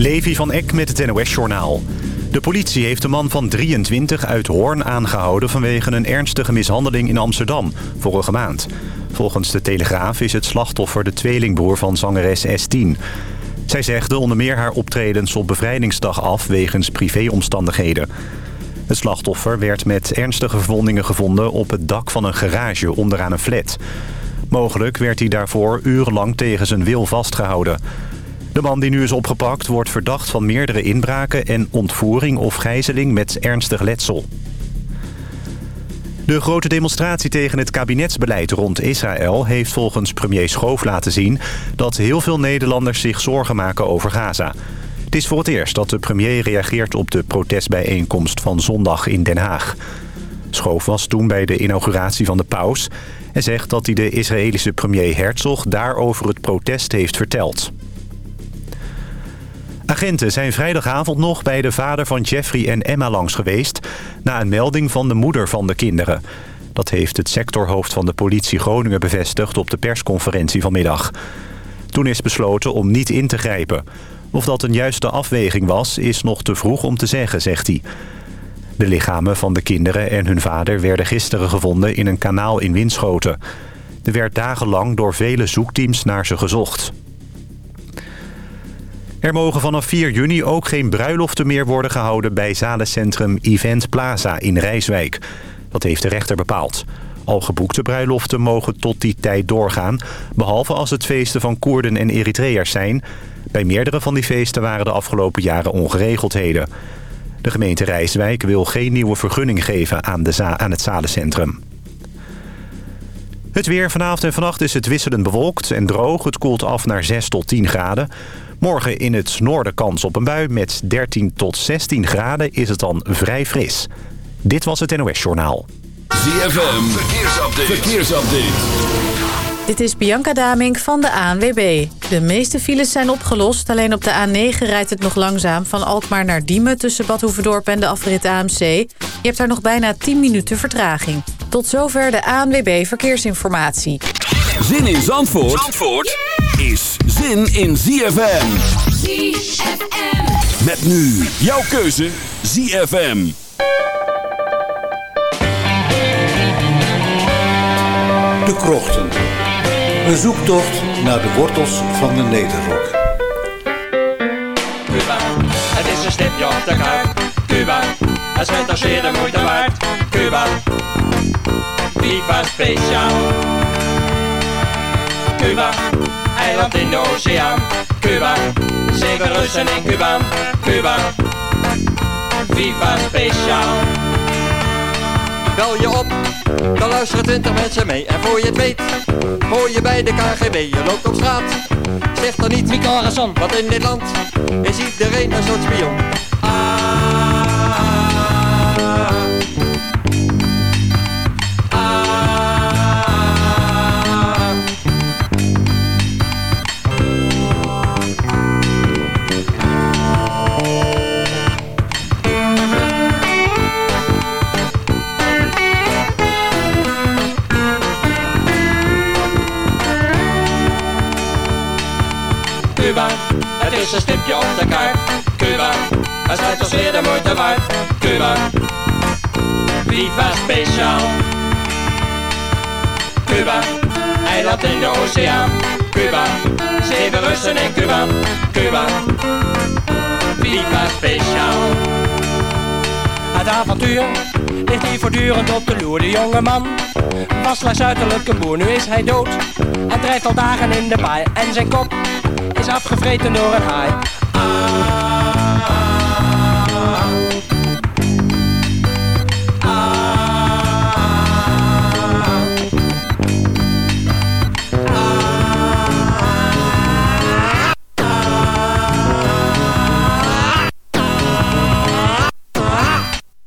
Levi van Eck met het NOS-journaal. De politie heeft een man van 23 uit Hoorn aangehouden... vanwege een ernstige mishandeling in Amsterdam, vorige maand. Volgens de Telegraaf is het slachtoffer de tweelingbroer van zangeres S10. Zij zegde onder meer haar optredens op bevrijdingsdag af... wegens privéomstandigheden. Het slachtoffer werd met ernstige verwondingen gevonden... op het dak van een garage onderaan een flat. Mogelijk werd hij daarvoor urenlang tegen zijn wil vastgehouden... De man die nu is opgepakt wordt verdacht van meerdere inbraken... en ontvoering of gijzeling met ernstig letsel. De grote demonstratie tegen het kabinetsbeleid rond Israël... heeft volgens premier Schoof laten zien... dat heel veel Nederlanders zich zorgen maken over Gaza. Het is voor het eerst dat de premier reageert op de protestbijeenkomst van zondag in Den Haag. Schoof was toen bij de inauguratie van de paus... en zegt dat hij de Israëlische premier Herzog daarover het protest heeft verteld. Agenten zijn vrijdagavond nog bij de vader van Jeffrey en Emma langs geweest... na een melding van de moeder van de kinderen. Dat heeft het sectorhoofd van de politie Groningen bevestigd op de persconferentie vanmiddag. Toen is besloten om niet in te grijpen. Of dat een juiste afweging was, is nog te vroeg om te zeggen, zegt hij. De lichamen van de kinderen en hun vader werden gisteren gevonden in een kanaal in Winschoten. Er werd dagenlang door vele zoekteams naar ze gezocht. Er mogen vanaf 4 juni ook geen bruiloften meer worden gehouden... bij zalencentrum Event Plaza in Rijswijk. Dat heeft de rechter bepaald. Al geboekte bruiloften mogen tot die tijd doorgaan... behalve als het feesten van Koerden en Eritreërs zijn. Bij meerdere van die feesten waren de afgelopen jaren ongeregeldheden. De gemeente Rijswijk wil geen nieuwe vergunning geven aan, de aan het zalencentrum. Het weer vanavond en vannacht is het wisselend bewolkt en droog. Het koelt af naar 6 tot 10 graden. Morgen in het noorden kans op een bui. Met 13 tot 16 graden is het dan vrij fris. Dit was het NOS Journaal. ZFM, verkeersupdate. verkeersupdate. Dit is Bianca Damink van de ANWB. De meeste files zijn opgelost. Alleen op de A9 rijdt het nog langzaam. Van Alkmaar naar Diemen tussen Bad Hoeverdorp en de afrit AMC. Je hebt daar nog bijna 10 minuten vertraging. Tot zover de ANWB Verkeersinformatie. Zin in Zandvoort, Zandvoort? is zin in ZFM. ZFM. Met nu jouw keuze ZFM. De Krochten. Een zoektocht naar de wortels van de Nederrok. Het is een stipje op de kaart. Cuba, het schijnt als zeer de moeite waard. Cuba, Viva Speciaal. Cuba eiland in de oceaan. Cuba, zeven Russen in Cuba. Cuba, Viva speciaal. Bel je op, dan luisteren twintig mensen mee. En voor je het weet, hoor je bij de KGB. Je loopt op straat, zeg dan niet Mika Harrison. Want in dit land is iedereen een soort spion. Is een stipje op de kaart. Cuba, het schijnt ons weer de moeite waard. Cuba, Viva speciaal. Cuba, eiland in de oceaan. Cuba, zeven Russen in Cuba. Cuba, Viva speciaal. Het avontuur ligt hier voortdurend op de loer. De jonge man was slechts uiterlijk een boer, nu is hij dood. En drijft al dagen in de baai en zijn kop is afgevreten door een haai.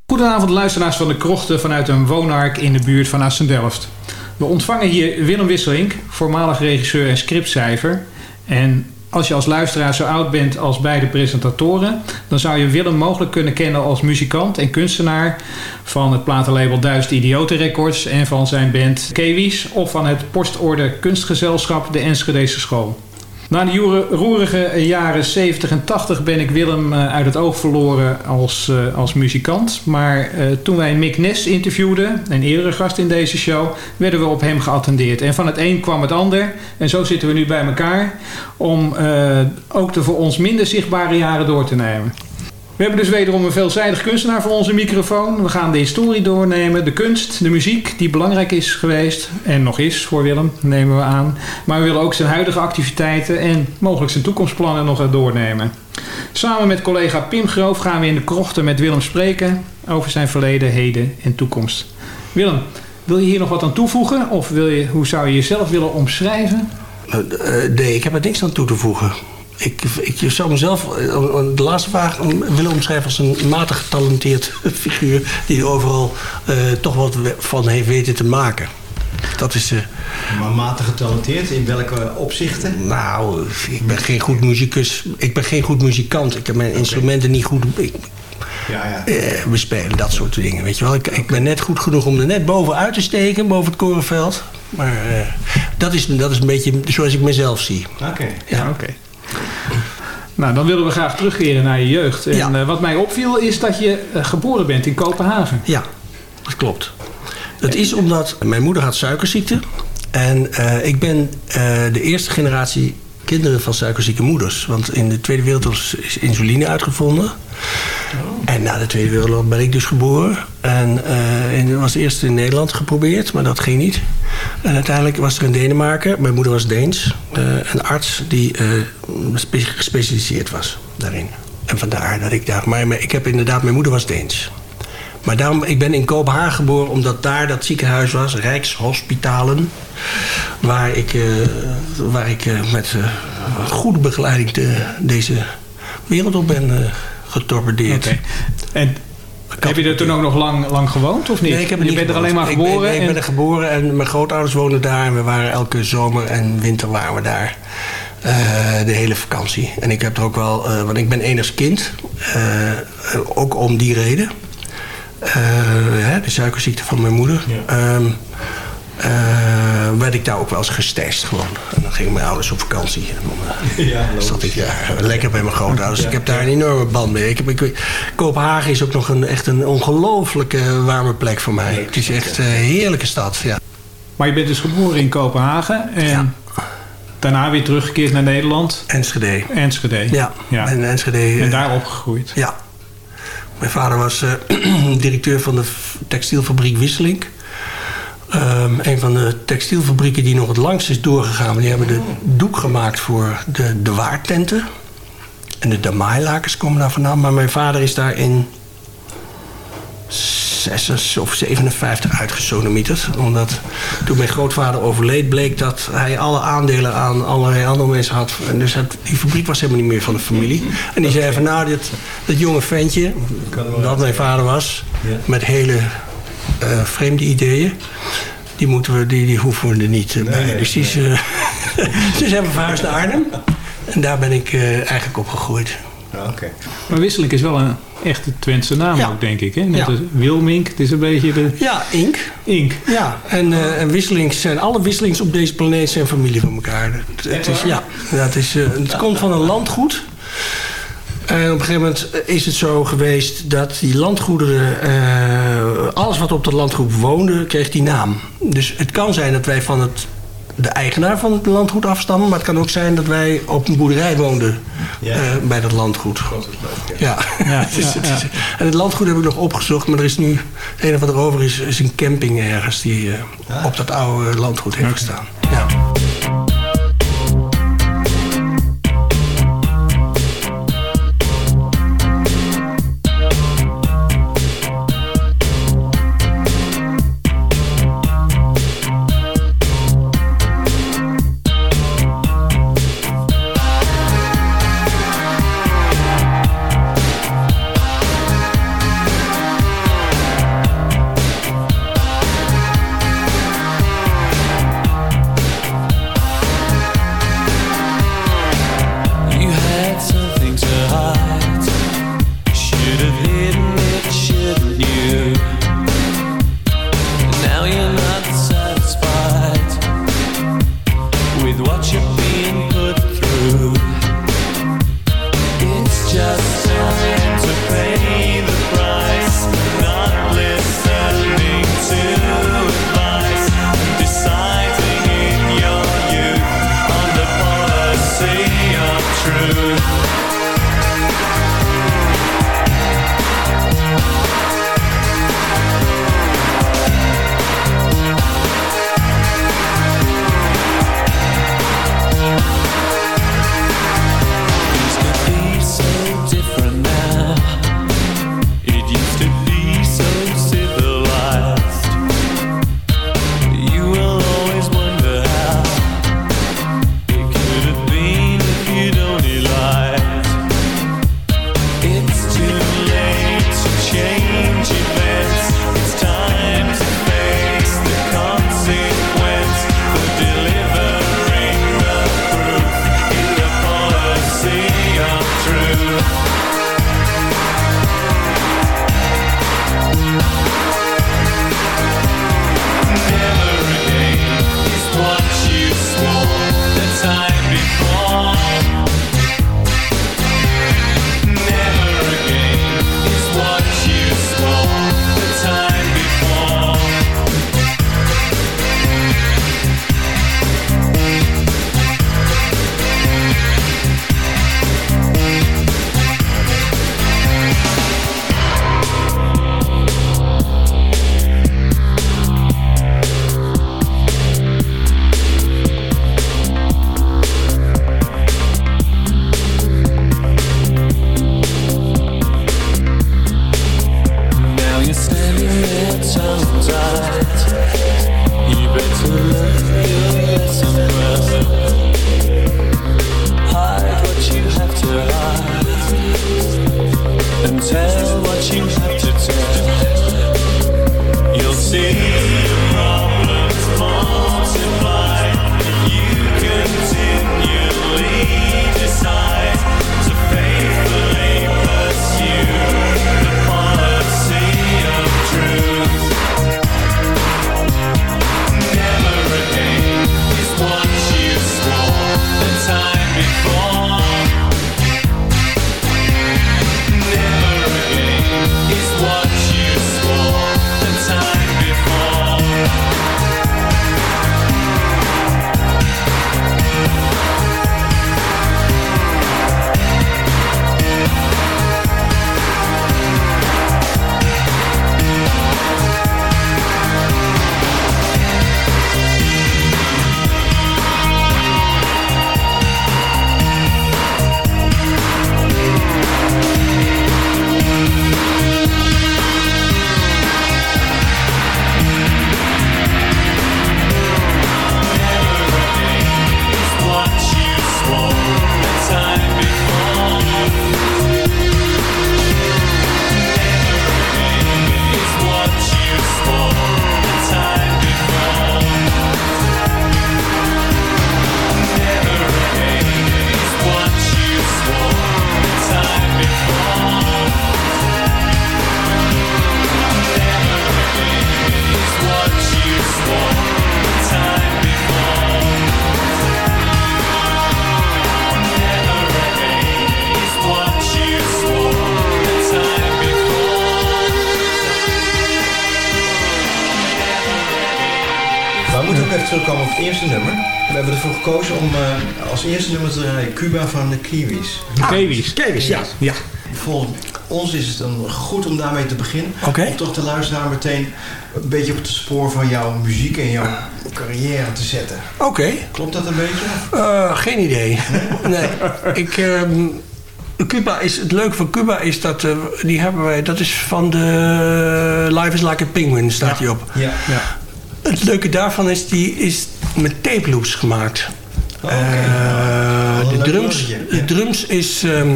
Goedenavond luisteraars van de Krochten vanuit een woonark in de buurt van Assendelft. We ontvangen hier Willem Wisselink, voormalig regisseur en scriptschrijver. En als je als luisteraar zo oud bent als beide presentatoren, dan zou je Willem mogelijk kunnen kennen als muzikant en kunstenaar van het platenlabel Duizend Idioten Records en van zijn band Kewies of van het Postorde Kunstgezelschap De Enschedese School. Na de roerige jaren 70 en 80 ben ik Willem eh, uit het oog verloren als, eh, als muzikant. Maar eh, toen wij Mick Ness interviewden, een eerdere gast in deze show, werden we op hem geattendeerd. En van het een kwam het ander. En zo zitten we nu bij elkaar om ook de voor ons minder zichtbare jaren door te nemen. We hebben dus wederom een veelzijdig kunstenaar voor onze microfoon. We gaan de historie doornemen, de kunst, de muziek die belangrijk is geweest en nog is voor Willem, nemen we aan. Maar we willen ook zijn huidige activiteiten en mogelijk zijn toekomstplannen nog doornemen. Samen met collega Pim Groof gaan we in de krochten met Willem spreken over zijn verleden, heden en toekomst. Willem, wil je hier nog wat aan toevoegen of wil je, hoe zou je jezelf willen omschrijven? Eh, eh, nee, ik heb er niks aan toe te voegen. Ik, ik zou mezelf, eh, de laatste vraag, willen omschrijven als een matig getalenteerd figuur... die er overal eh, toch wat van heeft weten te maken. Dat is... eh, Maar matig getalenteerd, in welke opzichten? nou, ik ben geen goed muzikus. Ik ben geen goed muzikant. Ik heb mijn instrumenten niet goed ik, Ja, ja. eh, bespelen. Dat soort dingen, weet je wel. Ik, ik ben net goed genoeg om er net bovenuit te steken, boven het korenveld. Maar eh, dat, is, dat is een beetje zoals ik mezelf zie. Oké. Ja. oké. Nou, dan willen we graag terugkeren naar je jeugd. En Ja. eh, wat mij opviel is dat je eh, geboren bent in Kopenhagen. Ja, dat klopt. Dat is omdat mijn moeder had suikerziekte. En eh, ik ben de eerste generatie kinderen van suikerzieke moeders. Want in de Tweede Wereldoorlog is insuline uitgevonden. En na de Tweede Wereldoorlog ben ik dus geboren. En eh en dat was eerst in Nederland geprobeerd, maar dat ging niet. En uiteindelijk was er in Denemarken, mijn moeder was Deens, eh, een arts die eh, spe- gespecialiseerd was daarin. En vandaar dat ik daar. Maar ik heb inderdaad, mijn moeder was Deens. Maar daarom, ik ben in Kopenhagen geboren omdat daar dat ziekenhuis was, Rijkshospitalen. Waar ik, eh, waar ik eh, met eh, goede begeleiding de, deze wereld op ben getorpedeerd. En heb je er toen ook nog lang, lang gewoond of niet? Nee, ik heb er je niet bent er alleen maar Ik ben- geboren? nee, ik en- ben er geboren en mijn grootouders woonden daar. En we waren elke zomer en winter waren we daar. de hele vakantie. En ik heb er ook wel, want ik ben enigst kind. ook om die reden. Eh, hè, de suikerziekte van mijn moeder. Ehm, eh, werd ik daar ook wel eens gestasht gewoon. En dan gingen mijn ouders op vakantie. En dan, eh, Ja, zat ik daar lekker bij mijn grootouders. Ik heb daar een enorme band mee. Ik heb, ik, Kopenhagen is ook nog een, echt een ongelooflijke warme plek voor mij. Het is echt een heerlijke stad. Ja. Maar je bent dus geboren in Kopenhagen en Ja. daarna weer teruggekeerd naar Nederland. Enschede. Enschede. Ja, ja. en Enschede. En daar opgegroeid. Ja. Mijn vader was eh, directeur van de textielfabriek Wisselink. Ehm, een van de textielfabrieken die nog het langst is doorgegaan. Die hebben de doek gemaakt voor de, de waartenten. En de damai-lakens komen daar vandaan. Maar mijn vader is daar in 6 of 57 uitgesodemieterd. Omdat toen mijn grootvader overleed, bleek dat hij alle aandelen aan allerlei andere mensen had. En dus het, die fabriek was helemaal niet meer van de familie. En die zei van nou, dit, dat jonge ventje, dat mijn vader was, met hele eh, vreemde ideeën. Die, moeten we, die, die hoeven we er niet eh, bij. dus die is, eh, hebben we verhuisd naar Arnhem. En daar ben ik eh, eigenlijk opgegroeid. Ja, Oké. Maar Wisselink is wel een echte Twentse naam Ja. ook, denk ik. Hè? Net Ja. als Wilmink, het is een beetje de Ja, Ink. ink. Ja, en, eh, en wisselings zijn, alle wisselings op deze planeet zijn familie van elkaar. Het, het is, ja, het, is, eh, het komt van een landgoed. En op een gegeven moment is het zo geweest dat die landgoederen, eh, alles wat op dat landgoed woonde, kreeg die naam. Dus het kan zijn dat wij van het, de eigenaar van het landgoed afstammen, maar het kan ook zijn dat wij op een boerderij woonden Ja. eh, bij dat landgoed. Ja. Ja, Het is- ja, het is- ja. En het landgoed heb ik nog opgezocht, maar er is nu het enige wat er over is, is een camping ergens die eh, op dat oude landgoed heeft gestaan. Als eerste nummer draaien Cuba van de Kiwis. De Kiwis. Ah, Kiwis, ja. ja. Volgens ons is het dan goed om daarmee te beginnen. Om toch de luisteraar meteen een beetje op het spoor van jouw muziek en jouw carrière te zetten. Oké. Klopt dat een beetje? Eh, geen idee. Nee. Ik, ehm, Cuba is, het leuke van Cuba is dat, eh, die hebben wij, dat is van de Life is Like a Penguin, staat die op. Ja. Ja. Het leuke daarvan is, die is met tape loops gemaakt. Oh. Eh, een de, drums, de ja. drums is, ehm,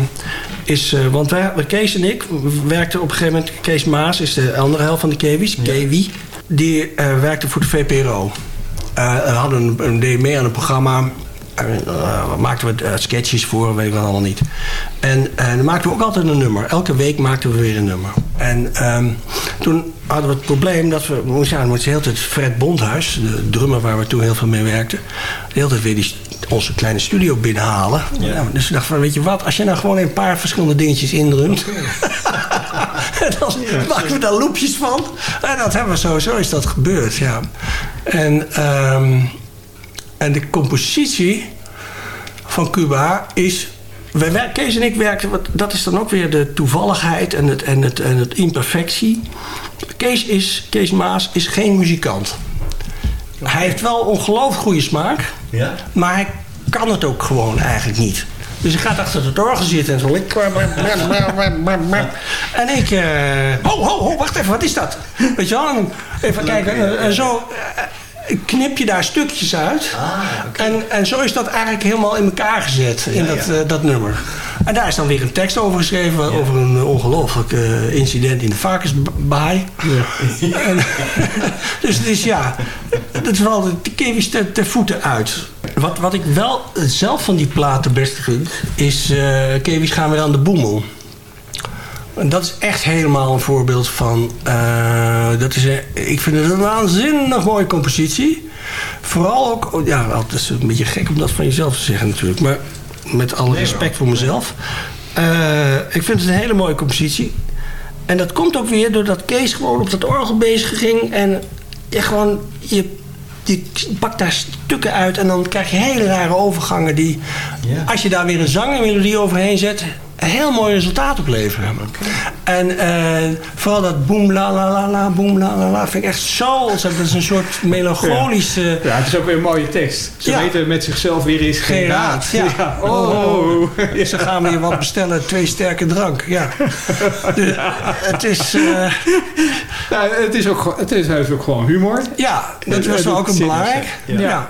is eh, want wij, Kees en ik werkten op een gegeven moment, Kees Maas is de andere helft van de Kewi's, Kewi, die eh, werkte voor de VPRO. We hadden een, een, deed mee aan een programma. Uh, maakten we uh, sketches voor, weet ik wel allemaal niet. En uh, dan maakten we ook altijd een nummer. Elke week maakten we weer een nummer. En um, toen hadden we het probleem dat we... We moesten de hele tijd Fred Bondhuis, de drummer waar we toen heel veel mee werkten... de hele tijd weer die, onze kleine studio binnenhalen. Ja. Ja, dus we dachten van, weet je wat... als je nou gewoon een paar verschillende dingetjes indrumt... en dan ja, maken we daar loopjes van. En dat hebben we sowieso, is dat gebeurd, ja. En... Um, en de compositie van Cuba is. Wij, Kees en ik werken, dat is dan ook weer de toevalligheid en het, en het, en het imperfectie. Kees, is, Kees Maas is geen muzikant. Hij heeft wel ongelooflijk goede smaak, ja? maar hij kan het ook gewoon eigenlijk niet. Dus hij gaat achter het orgel zitten en zo. En ik. Uh, oh, oh, oh, wacht even, wat is dat? Weet je wel? Even kijken. En zo knip je daar stukjes uit. Ah, okay. en, en zo is dat eigenlijk helemaal in elkaar gezet, in ja, dat, ja. Uh, dat nummer. En daar is dan weer een tekst over geschreven, ja. over een ongelooflijk uh, incident in de varkensbaai. en, dus, dus ja, dat is wel de, kevis ter, ter voeten uit. Wat, wat ik wel zelf van die platen best vind, is uh, kevis gaan weer aan de boemel. En dat is echt helemaal een voorbeeld van... Uh, dat is, ik vind het een waanzinnig mooie compositie. Vooral ook... Ja, het is een beetje gek om dat van jezelf te zeggen natuurlijk. Maar met alle respect voor mezelf. Uh, ik vind het een hele mooie compositie. En dat komt ook weer doordat Kees gewoon op dat orgel bezig ging. En je gewoon... Je, je pakt daar stukken uit en dan krijg je hele rare overgangen die... Ja. Als je daar weer een zangmelodie overheen zet heel mooi resultaat opleveren. En uh, vooral dat boem la la la la, boem la la la, vind ik echt zo ontzettend. Dat is een soort melancholische... Ja, ja het is ook weer een mooie tekst. Ze ja. weten met zichzelf weer is geen, geen raad. raad. Ja. ja. Oh. oh. Ja. Ze gaan weer wat bestellen, twee sterke drank. Ja. De, het is... Uh... Nou, het is ook, het is ook gewoon humor. Ja, dat was wel ook een belangrijk. ja.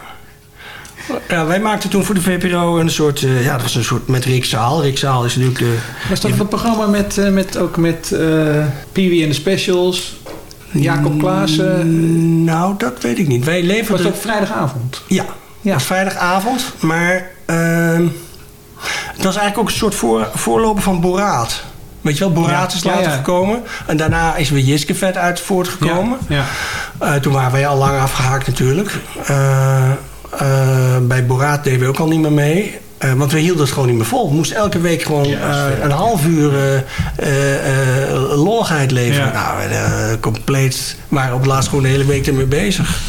Ja, wij maakten toen voor de VPRO een soort... Uh, ja, dat was een soort met Rick Zaal. Rick Zaal is natuurlijk de... Was dat het programma met, uh, met ook met uh, Pee en de Specials? Jacob Klaassen? Nou, dat weet ik niet. Wij leverden... Was dat op vrijdagavond? Ja, ja. was vrijdagavond. Maar ehm, het was eigenlijk ook een soort voor, voorloper van Boraat. Weet je wel, Boraat ja, is later ja, ja. gekomen. En daarna is weer Jiskevet uit voortgekomen. Uh, toen waren wij al lang afgehaakt natuurlijk. Uh, uh, bij Boraat deden we ook al niet meer mee. Uh, want we hielden het gewoon niet meer vol. We moesten elke week gewoon uh, een half uur lolligheid leveren. Ja. Nou, compleet. waren op het laatst gewoon de hele week ermee bezig.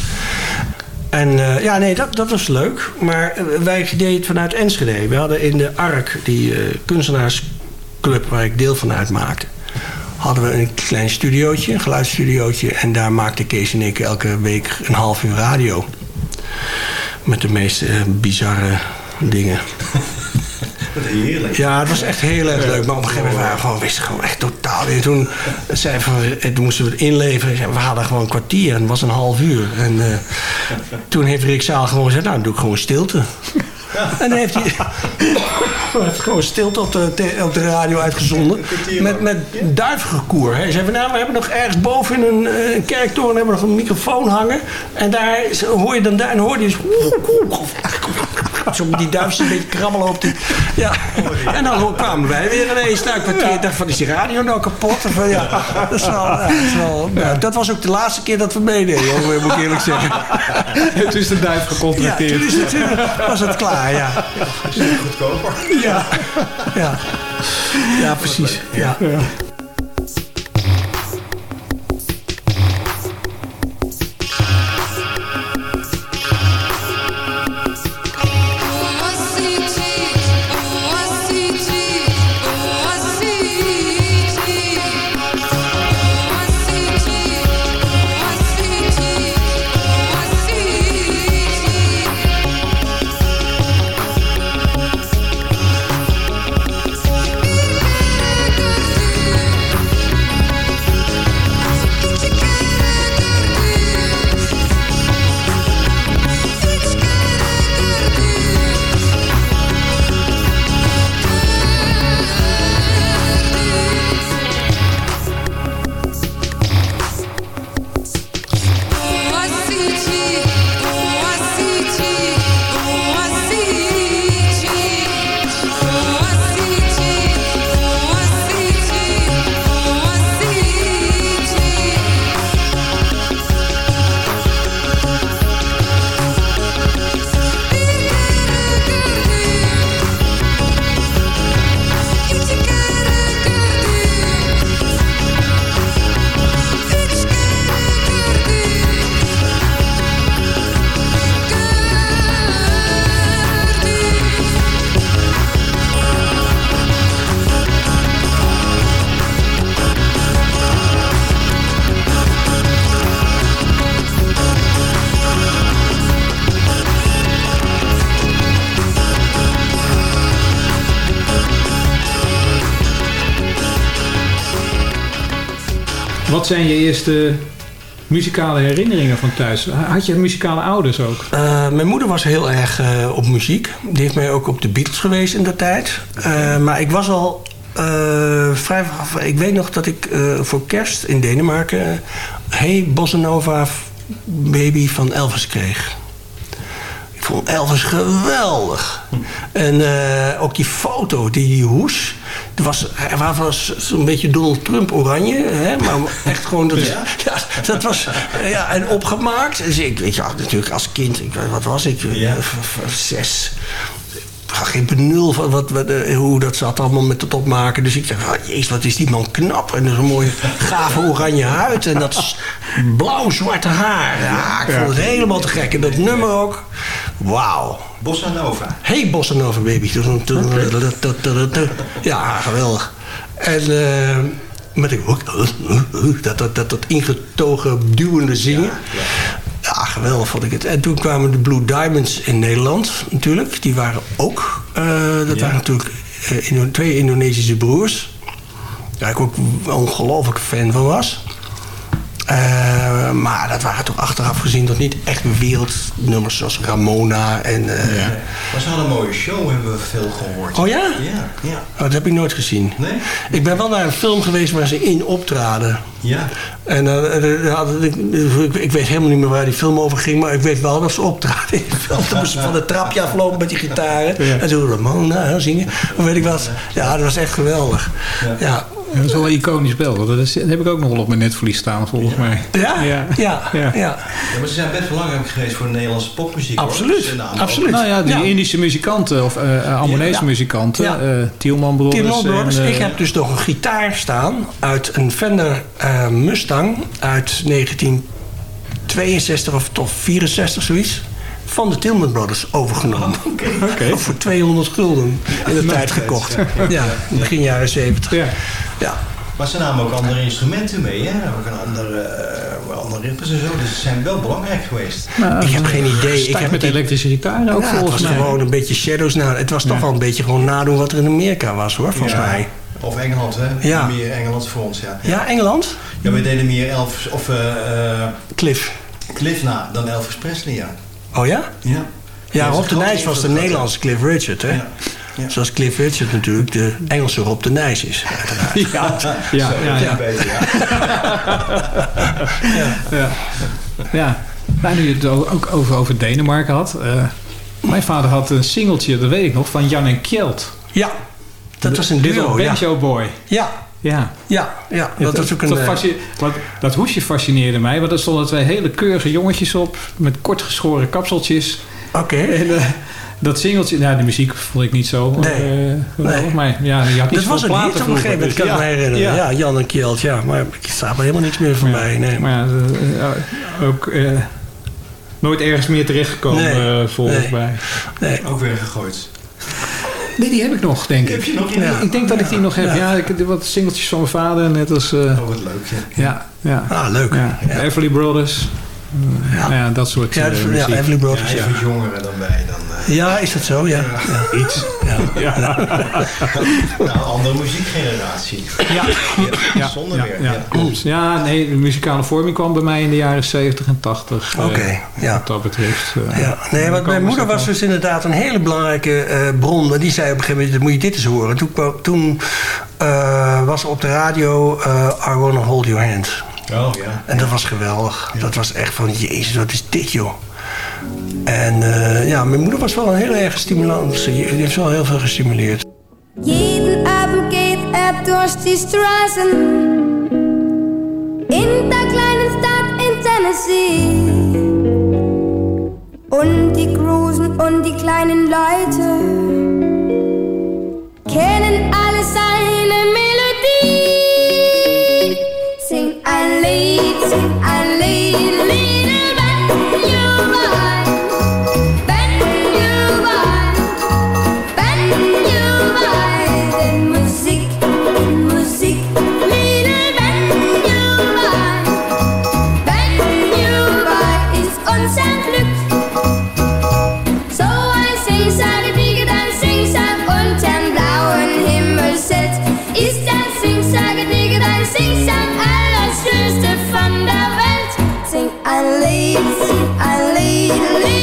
En ja, nee, dat, dat was leuk. Maar wij deden het vanuit Enschede. We hadden in de ARK, die kunstenaarsclub waar ik deel van uitmaakte hadden we een klein studiootje, een geluidsstudiootje. En daar maakte Kees en ik elke week een half uur radio. Met de meest uh, bizarre dingen. Heerlijk. Ja, het was echt heel erg leuk. Maar op een gegeven moment waren we gewoon, wisten gewoon echt totaal. En toen, zei van, toen moesten we het inleveren. We hadden gewoon een kwartier en het was een half uur. En uh, toen heeft Rick Zaal gewoon gezegd, nou dan doe ik gewoon stilte. En dan heeft hij, heeft gewoon stilte op de, op de radio uitgezonden. Met, met duifgekoer. Hij zei van, nou, we hebben nog ergens boven in een, een kerktoren hebben we nog een microfoon hangen. En daar hoor je dan daar en hoor je dus... Zo met die duifjes een beetje krabbelen op die... Ja. En dan kwamen wij weer ineens kwartier. Ik dacht van, is die radio nou kapot? Van, ja, dat, is wel, dat, is wel, ja, dat was ook de laatste keer dat we meededen, moet ik eerlijk zeggen. toen is de duif gecontracteerd. Ja, toen is het, was het klaar, ja. Goedkoper. Ja, ja. ja precies. Ja. Zijn je eerste muzikale herinneringen van thuis? Had je muzikale ouders ook? Eh, mijn moeder was heel erg eh, op muziek. Die heeft mij ook op de Beatles geweest in de tijd. Eh, maar ik was al vrij... Ik weet nog dat ik voor kerst in Denemarken... Hey Bossa Nova Baby van Elvis kreeg. Ik vond Elvis geweldig. En ook die foto, die hoes. Er was, hij was zo'n beetje Donald Trump oranje. Hè, maar echt gewoon... Dat, ja? dat was... Ja, en opgemaakt. Dus ik weet je, natuurlijk als kind... Ik, wat was ik? Ja. Zes. Ik had geen benul van wat, wat, eh, hoe dat zat allemaal met het opmaken. Dus ik dacht, oh, jezus, wat is die man knap. En zo'n mooie gave oranje huid. En dat blauw-zwarte haar. Ja, ik vond het helemaal te gek. En dat nummer ook. Wauw. Bossa Nova. Hey Bossa Nova Baby. Ja, geweldig. En eh, met dat, dat, dat, dat ingetogen, duwende zingen. Ja, geweldig vond ik het. En toen kwamen de Blue Diamonds in Nederland natuurlijk. Die waren ook, eh, dat waren natuurlijk eh, Indo- twee Indonesische broers. Waar ik ook een ongelooflijk fan van was. Eh, maar dat waren toch achteraf gezien toch niet echt wereldnummers zoals Ramona en... eh, Maar ze hadden een mooie show, hebben we veel gehoord. Oh ja? Ja, ja. Oh, dat heb ik nooit gezien. Nee? Ik ben wel naar een film geweest waar ze in optraden. Ja. En hadden- ik, ik, weet helemaal niet meer waar die film over ging, maar ik weet wel dat ze optraden in de film. Van de trapje aflopen met die gitaren. En zo Ramona zingen. Of weet ik wat. Ja, dat was echt geweldig. Ja. Dat is wel een iconisch beeld. want Dat, is- dat heb ik ook nog wel op mijn netvlies staan, volgens mij. Ja? Ja. Ja. Ja. Ja. ja. Ja, maar ze zijn best belangrijk geweest voor de Nederlandse popmuziek. Absoluut. Absoluut. Nou ja, die Ja. Indische muzikanten, of eh uh, Albanese Ja. muzikanten, Ja. eh, Tielman Brothers. Tielman Brothers. en, ik heb dus nog een gitaar staan uit een Fender eh, Mustang uit 1962 of toch 64 zoiets. Van de Tillman Brothers overgenomen. Oké. Voor 200 gulden in de tijd gekocht. Ja, begin jaren 70. Ja. Maar ze namen ook andere instrumenten mee, hè? Ook een andere, eh, andere ritmes en zo. Dus ze zijn wel belangrijk geweest. Nou, Ik heb geen idee. Ik heb met die- elektrische gitaren ook Ja, het volgens was mij. gewoon een beetje shadows na. Het was toch wel een beetje gewoon nadoen wat er in Amerika was hoor, volgens Ja. mij. Of Engeland, hè? Ja. Meer Engeland voor ons, ja. Ja, Engeland? Ja, we deden meer Elvis, of eh eh, Cliff. Cliff na dan Elvis Presley, ja. Oh ja? Ja. Ja, Rob de Nijs was de Nederlandse Cliff Richard, hè? Ja. Zoals Cliff Richard natuurlijk de Engelse Rob de Nijs is, uiteraard. Ja, ja, Zo, ja, dat is ja. beter, ja. ja. ja. Nou, nu je het ook over, over Denemarken had. eh, mijn vader had een singeltje, dat weet ik nog, van Jan en Kjeld. Ja, dat was een Little duo, ja. Banjo Boy. Ja, Ja. ja, ja. Dat was ook een... dat, eh, dat hoesje fascineerde mij, want er stonden twee hele keurige jongetjes op. Met kort geschoren kapseltjes. Oké. En eh, dat singeltje, nou, de muziek vond ik niet zo. Nee. eh, geweldig, Nee. Maar ja, je had niet Dat was een hit platen op een gegeven moment, kan ik me dus herinneren. ja. Ja, Jan en Kjeld, ja. Maar er staat er helemaal niks meer van bij, nee. Maar ja, eh, eh, ook eh, nooit ergens meer terechtgekomen, Nee. eh, volgens Nee. mij. nee. Ook weer gegooid. Nee, die heb ik nog, denk ik. Heb je nog? Ja. Ik denk dat ik die nog heb. Ja. Ja, ik heb wat singeltjes van mijn vader, net als... eh, Oh, wat leuk, ja. ja, ja. Ah, leuk. ja. Everly Brothers. Ja. ja, dat soort Ja, eh, dat- ja, muziek. Everly Ja, Brothers, ja. even jongeren dan bij dan. eh, Ja, is dat zo? Ja. ja. Iets. ja. nou, andere muziekgeneratie. Ja, ja, Zonder ja, weer. ja, Ja. klopt. Ja, nee, de muzikale vorming kwam bij mij in de jaren 70 en 80. eh, Oké, ja. Wat dat betreft. Ja, nee, want mijn moeder was dus inderdaad een hele belangrijke eh, bron. Want die zei op een gegeven moment, moet je dit eens horen. Toen, toen eh, was op de radio eh I Wanna Hold Your Hand. Oh, ja. En dat was geweldig. Dat was echt van, jezus, wat is dit joh. En eh, ja, mijn moeder was wel een heel erg stimulans. Die heeft wel heel veel gestimuleerd. Jeden Abend geht er durch die Straßen in der kleinen Stadt in Tennessee. Und die großen und die kleinen Leute kennen I lead, lead.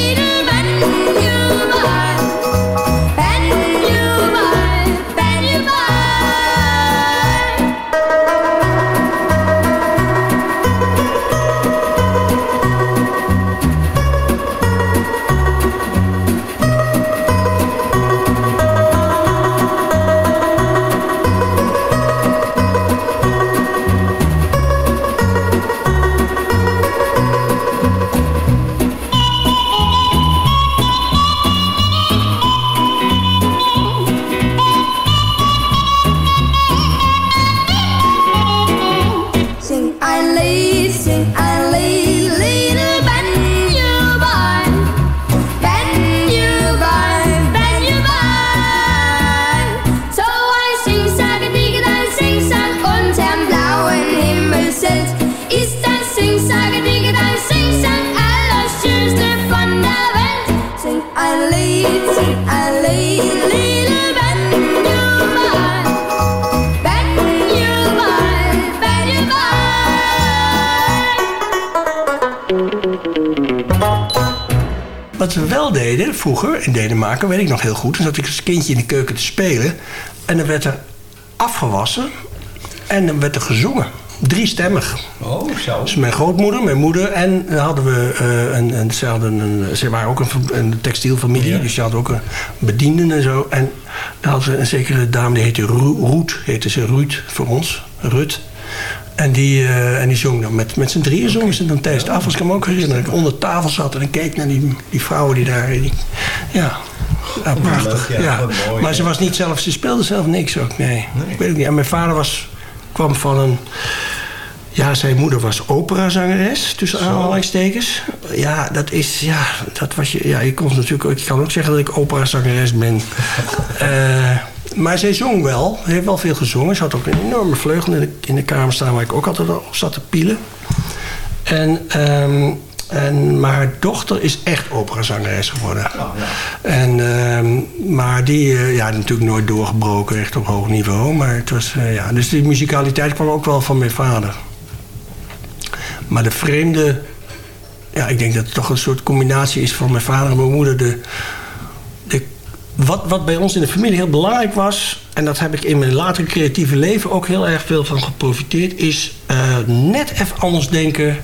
We wel deden vroeger in Denemarken, weet ik nog heel goed. Toen zat ik als kindje in de keuken te spelen. En dan werd er afgewassen en dan werd er gezongen. Driestemmig. Oh, zo. Dus mijn grootmoeder, mijn moeder en dan hadden we eh, een, een, ze, hadden een, ze waren ook een, een textielfamilie, dus ze hadden ook een bedienden en zo. En dan hadden we een zekere dame, die heette Ru- Roet, heette ze Ruud voor ons, Rut. En die, eh, en die zong dan met, met z'n drieën zongen ze dan tijdens de afwas. Ik kan me ook herinneren dat ik onder tafel zat en ik keek naar die, die vrouwen die daar... Die, ja, ja, prachtig. ja, mooi, maar ze was niet zelf, ze speelde zelf niks ook, nee. Ik weet het niet. En mijn vader was, kwam van een... Ja, zijn moeder was operazangeres, tussen aanhalingstekens. Ja, dat is, ja, dat was je, ja, je kon natuurlijk, ook- ik kan ook zeggen dat ik operazangeres ben. Eh, maar zij zong wel, ze heeft wel veel gezongen. Ze had ook een enorme vleugel in de, in de kamer staan waar ik ook altijd op zat te pielen. En, ehm, en maar haar dochter is echt operazangeres geworden. En, ehm, maar die, eh, ja, natuurlijk nooit doorgebroken, echt op hoog niveau. Maar het was, eh, ja, dus die muzikaliteit kwam ook wel van mijn vader. Maar de vreemde, ja, ik denk dat het toch een soort combinatie is van mijn vader en mijn moeder. De, de, wat, wat bij ons in de familie heel belangrijk was, en dat heb ik in mijn latere creatieve leven ook heel erg veel van geprofiteerd, is eh, net even anders denken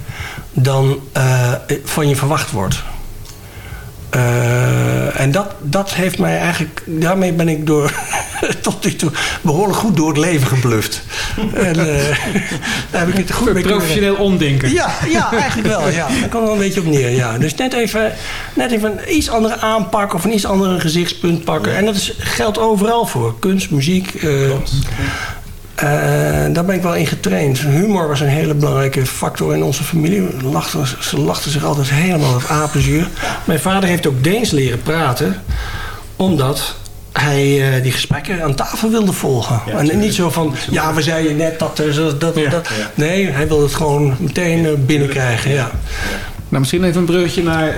dan eh, van je verwacht wordt. Eh, en dat, dat heeft mij eigenlijk, daarmee ben ik door, tot nu toe behoorlijk goed door het leven gebluft. en eh, daar heb ik het goed mee kunnen- Professioneel omdenken. ja, ja, eigenlijk wel. Ja. Daar kwam wel een beetje op neer. Ja. Dus net even, net even een iets andere aanpak of een iets andere gezichtspunt pakken. En dat is, geldt overal voor. Kunst, muziek. eh, daar ben ik wel in getraind. Humor was een hele belangrijke factor in onze familie. Lachten, ze lachten zich altijd helemaal op apenzuur. Mijn vader heeft ook Deens leren praten. Omdat hij eh, die gesprekken aan tafel wilde volgen. en niet zo van, ja, we zeiden net dat... dat, dat. Nee, hij wilde het gewoon meteen eh, binnenkrijgen. Ja. Nou, misschien even een bruggetje naar... eh,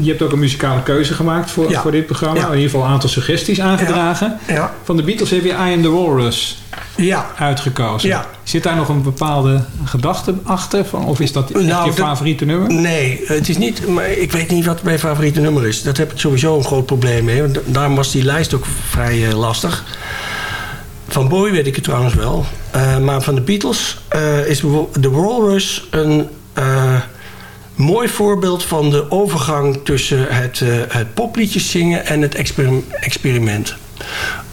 je hebt ook een muzikale keuze gemaakt voor, voor dit programma. In ieder geval een aantal suggesties aangedragen. Van de Beatles heb je I Am The Walrus Ja. uitgekozen. Ja. Zit daar nog een bepaalde gedachte achter? Van, of is dat Nou, je favoriete nummer? Nee, het is niet. Maar ik weet niet wat mijn favoriete nummer is. Dat heb ik sowieso een groot probleem mee. Want daarom was die lijst ook vrij eh, lastig. Van Bowie weet ik het trouwens wel. Eh, maar van de Beatles eh, is bijvoorbeeld The Walrus een mooi voorbeeld van de overgang tussen het, het popliedjes zingen en het experim- experiment.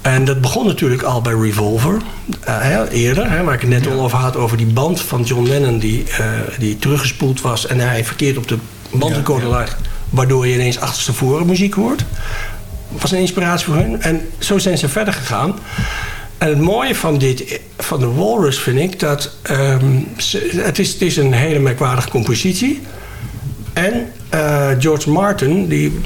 En dat begon natuurlijk al bij Revolver, eh, eerder, hè, waar ik het net al over had, over die band van John Lennon die, eh, die teruggespoeld was en hij verkeerd op de bandrecorder lag, waardoor je ineens achterstevoren muziek hoort. Was een inspiratie voor hun. En zo zijn ze verder gegaan. En het mooie van, dit, van de Walrus vind ik dat ehm, ze- het, is, het is een hele merkwaardige compositie. En eh, George Martin, die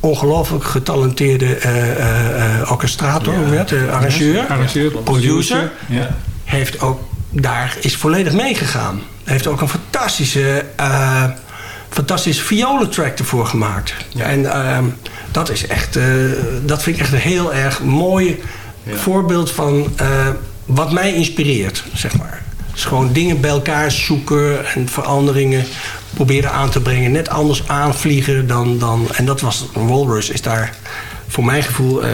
ongelooflijk getalenteerde eh, eh, eh, orchestrator? Eh, arrangeur, Arrangeur, producer, Ja. heeft ook daar is volledig meegegaan. Heeft ook een fantastische, eh fantastische violentrack ervoor gemaakt. En ehm, dat is echt, dat vind ik echt een heel erg mooi voorbeeld van wat mij inspireert, zeg maar. Dus gewoon dingen bij elkaar zoeken en veranderingen proberen aan te brengen. Net anders aanvliegen dan... dan en dat was... Walrus is daar voor mijn gevoel eh,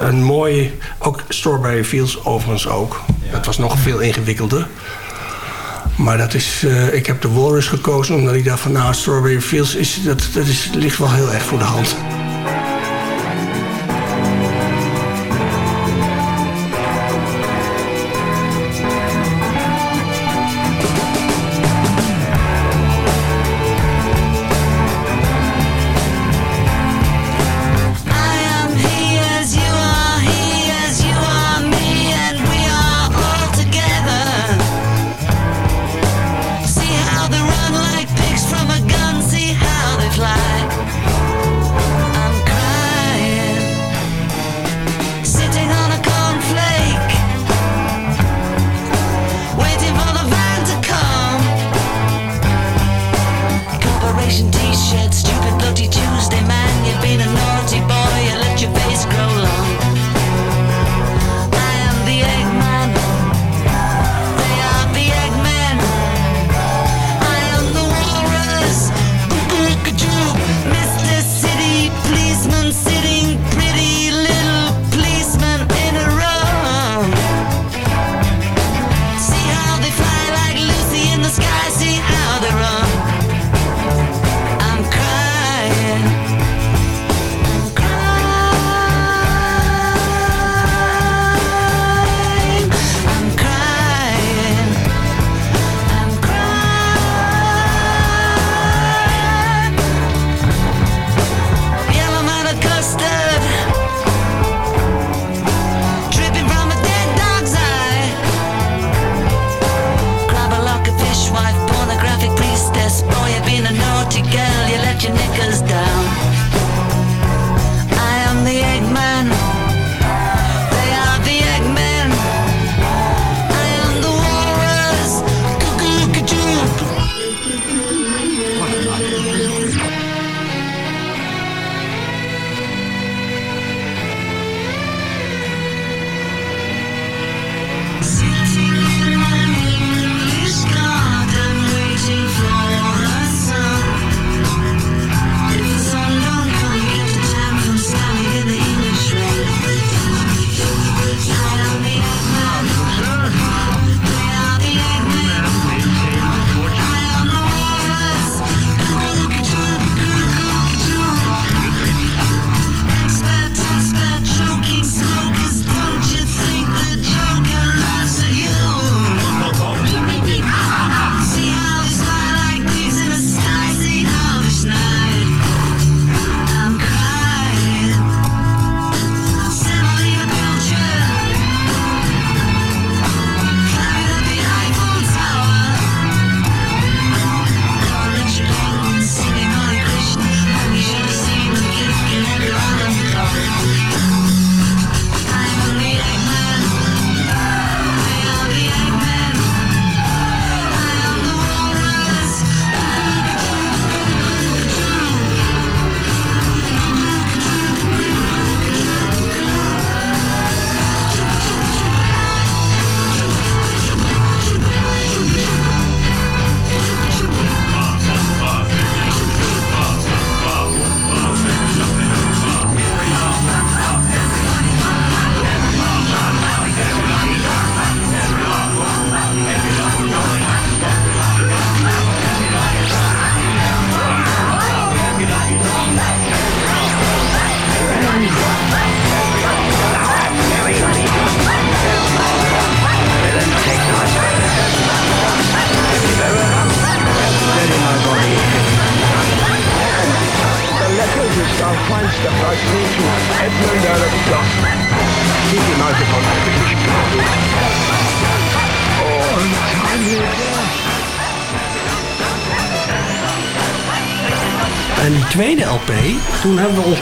een mooi... Ook Strawberry Fields overigens ook. Dat was nog veel ingewikkelder. Maar dat is, eh, ik heb de Walrus gekozen omdat ik dacht van... nou, Strawberry Fields is, dat, dat is, ligt wel heel erg voor de hand.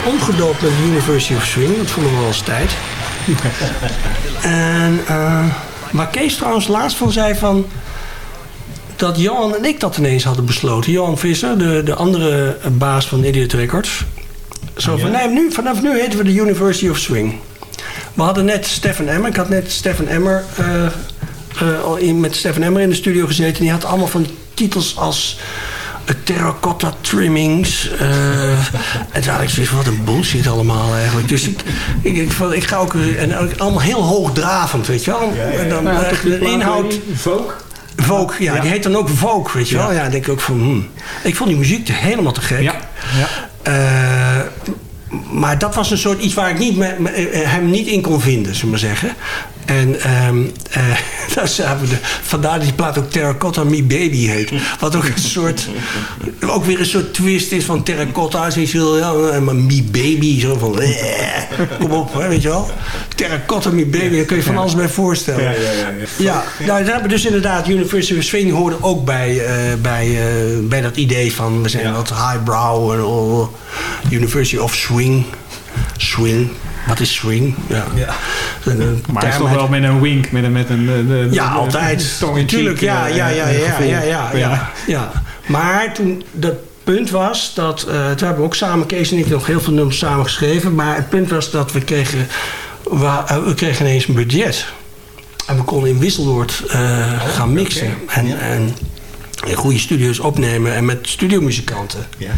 Toen hebben we ons omgedoopt naar de University of Swing. Dat vonden we wel eens tijd. en eh, waar Kees trouwens laatst van zei van... dat Johan en ik dat ineens hadden besloten. Johan Visser, de, de andere baas van Idiot Records. Zo van, nee, nu, vanaf nu heten we de University of Swing. We hadden net Stefan Emmer. Ik had net Stefan Emmer... in, met Stefan Emmer in de studio gezeten. Die had allemaal van titels als... terracotta trimmings. eh, en toen had ik zoiets wat een bullshit allemaal eigenlijk. Dus ik, ik, ik, van, ik ga ook... En ook allemaal heel hoogdravend, weet je wel. En dan Nou, eh, de inhoud... Vogue? Vogue, ja, Ja. die heet dan ook Vogue, weet je wel. Ja, dan denk ik ook van... Hmm. Ik vond die muziek te- helemaal te gek. Ja. ja. Eh, maar dat was een soort iets waar ik niet me, me- hem niet in kon vinden, zullen we maar zeggen. En ehm eh, daar zaten we de, vandaar dat die plaat ook Terracotta Me Baby heet. Wat ook een soort, ook weer een soort twist is van Terracotta. Zoiets ja, eh, maar Me Baby, zo van, eh, kom op, hè, weet je wel. Terracotta Me Baby, daar kun je van alles bij voorstellen. Ja, ja, ja. ja. Ja, nou, daar hebben dus inderdaad University of Swing hoorde ook bij, bij, bij dat idee van we zijn wat highbrow en University of Swing. Swing. Wat is swing? Ja. Ja. Een, een Maar het is toch wel met een wink, met een... Met een de- de- ja, altijd. Natuurlijk, ja, eh, ja, ja, eh, ja, ja, ja, ja, ja. Maar toen, dat punt was dat, eh, toen hebben we ook samen, Kees en ik, nog heel veel nummers samen geschreven. Maar het punt was dat we kregen, we, eh, we kregen ineens een budget. En we konden in Wisselwoord eh, gaan mixen. En, Ja. en in goede studio's opnemen en met studiomuzikanten. Ja.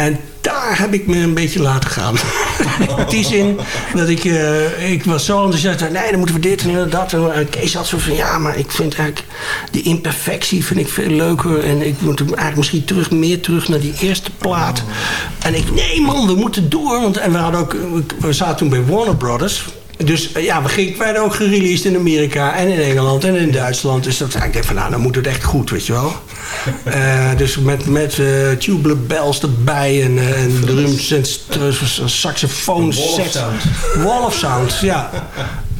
En daar heb ik me een beetje laten gaan. In die zin dat ik, eh, ik was zo enthousiast. Nee, dan moeten we dit en dat. En Kees had zo van, ja, maar ik vind eigenlijk... die imperfectie vind ik veel leuker. En ik moet eigenlijk misschien terug, meer terug naar die eerste plaat. En ik, nee man, we moeten door. Want, en we, hadden ook, we zaten toen bij Warner Brothers... Dus eh, ja, we gingen, werden ook gereleased in Amerika en in Engeland en in Duitsland. Dus dat, ik denk van, nou, dan moet het echt goed, weet je wel. Eh, dus met, met eh tubular bells erbij en, eh, en drums en saxofoon Wall of sets. sound. Wall of sound, ja.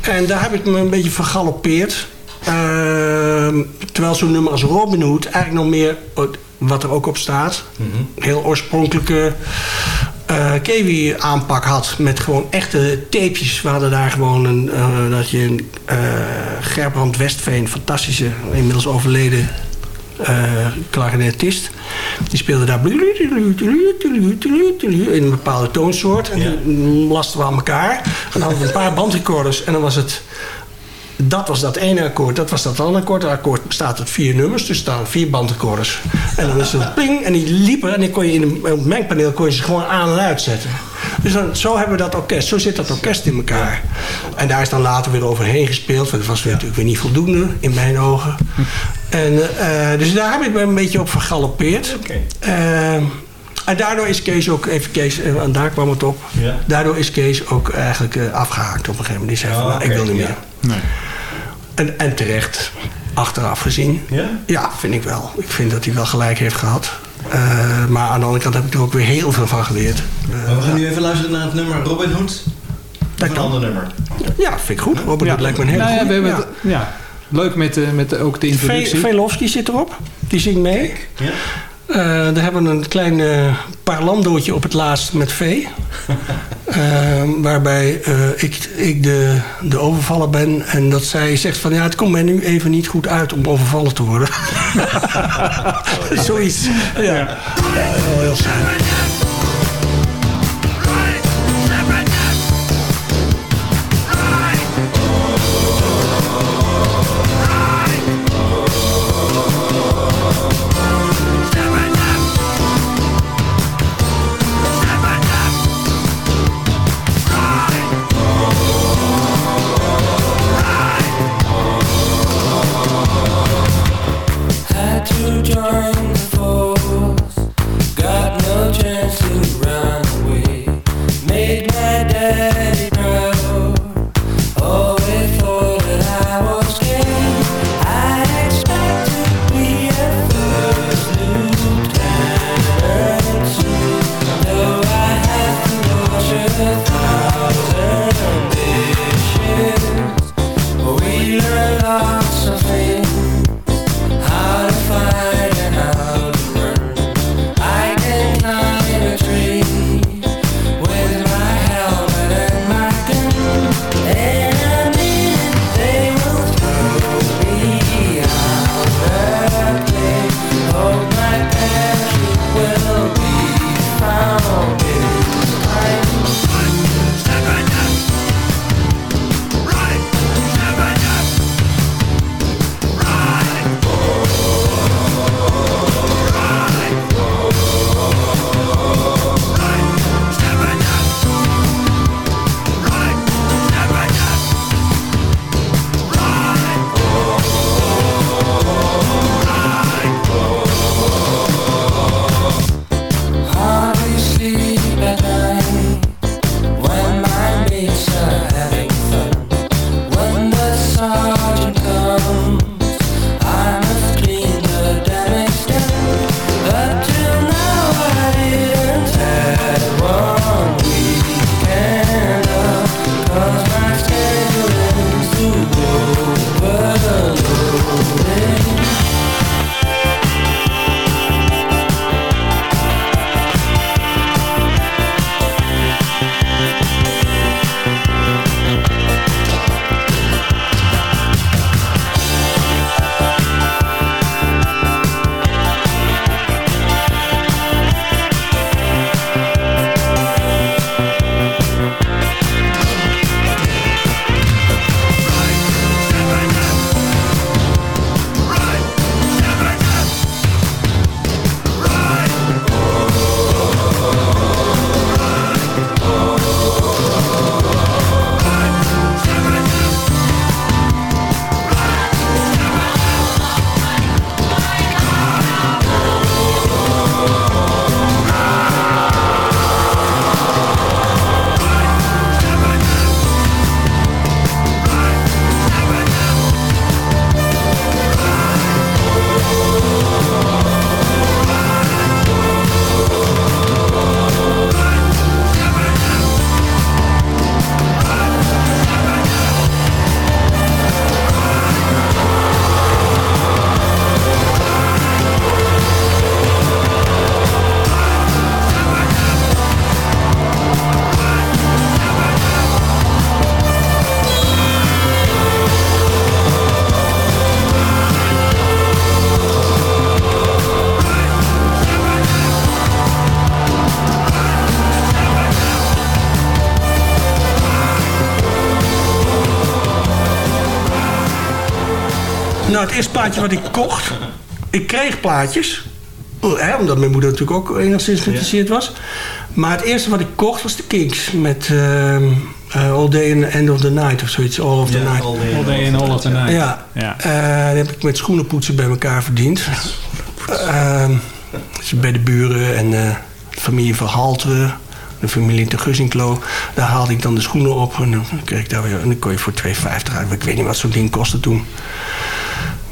En daar heb ik me een beetje vergalopeerd. Ehm, terwijl zo'n nummer als Robin Hood eigenlijk nog meer, eh, wat er ook op staat, heel oorspronkelijke eh Kiwi aanpak had. Met gewoon echte tapejes. We hadden daar gewoon een, eh, dat je een eh Gerbrand Westveen, fantastische, inmiddels overleden eh klarinetist. Die speelde daar in een bepaalde toonsoort. En die lasten we aan elkaar. En dan hadden we een paar bandrecorders. En dan was het... Dat was dat ene akkoord, dat was dat andere akkoord. Dat akkoord bestaat uit vier nummers, dus staan vier bandrecorders. En dan is het ping, en die liepen. En dan kon je in een, het mengpaneel kon je ze gewoon aan en uitzetten. Dus dan, zo hebben we dat orkest, zo zit dat orkest in elkaar. En daar is dan later weer overheen gespeeld. Want dat was weer natuurlijk weer niet voldoende, in mijn ogen. En, eh, dus daar heb ik me een beetje op vergalopeerd. Eh, en daardoor is Kees ook, even Kees, eh, en daar kwam het op. Ja. Daardoor is Kees ook eigenlijk eh, afgehaakt op een gegeven moment. Die zei van, Oh, nou, ik wil niet ja. meer. Nee. En, en terecht, achteraf gezien. Ja? Ja, vind ik wel. Ik vind dat hij wel gelijk heeft gehad. Eh, maar aan de andere kant heb ik er ook weer heel veel van geleerd. We gaan nu even luisteren naar het nummer Robin Hood. Of een kan. ander nummer. ja, vind ik goed. Robert, Ja. dat lijkt me een hele Nou ja, we goeie. hebben Ja. het- ja. Leuk met, eh, met ook de introductie. Ve- Velofsky zit erop. Die zingt mee. Ja? Eh, daar hebben we een klein eh parlandootje op het laatst met V. Eh, waarbij ik, ik de, de overvaller ben. En dat zij zegt van ja, het komt mij nu even niet goed uit om overvallen te worden. Zoiets. Ja. heel saai. Plaatje wat ik kocht... Ik kreeg plaatjes. Hè, omdat mijn moeder natuurlijk ook enigszins geïnteresseerd was. Maar het eerste wat ik kocht was de Kinks. Met ehm, eh, All Day and End of the Night of zoiets. All of the Ja, Night. All Day All day and all of the night. Ja, Ja. Eh, die heb ik met schoenenpoetsen bij elkaar verdiend. Ehm, dus bij de buren en eh, de familie van Halteren. De familie te Gussinklo. Daar haalde ik dan de schoenen op. En dan, kreeg ik daar weer, en dan kon je voor 2,50 uit. Ik weet niet wat zo'n ding kostte toen.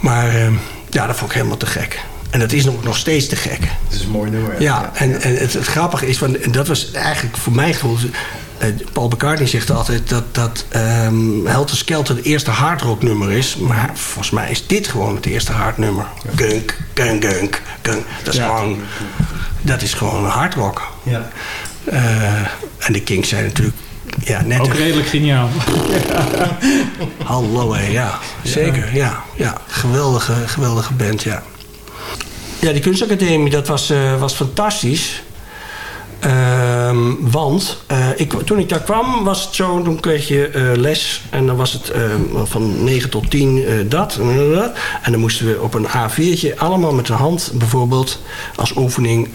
Maar ehm, ja, dat vond ik helemaal te gek. En dat is nog, nog steeds te gek. Het is een mooi nummer. Ja, en, en het, het grappige is, van, en dat was eigenlijk voor mijn gevoel... eh, Paul McCartney zegt altijd dat, dat ehm Helter Skelter het eerste hardrock nummer is. Maar volgens mij is dit gewoon het eerste hardnummer. Gunk, gunk, gunk, gunk. Dat is Ja. gewoon... Dat is gewoon hardrock. Ja. Eh, en de Kings zijn natuurlijk... Ja, net Ook redelijk geniaal. Hallo, hé, ja. Zeker, ja. ja. Geweldige, geweldige band, ja. Ja, die kunstacademie, dat was, eh, was fantastisch. Ehm, want eh, ik, toen ik daar kwam, was het zo, toen kreeg je eh, les. En dan was het van 9 tot 10 eh, dat en dat. En dan moesten we op een A4'tje allemaal met de hand bijvoorbeeld als oefening